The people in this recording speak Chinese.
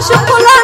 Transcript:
شکلات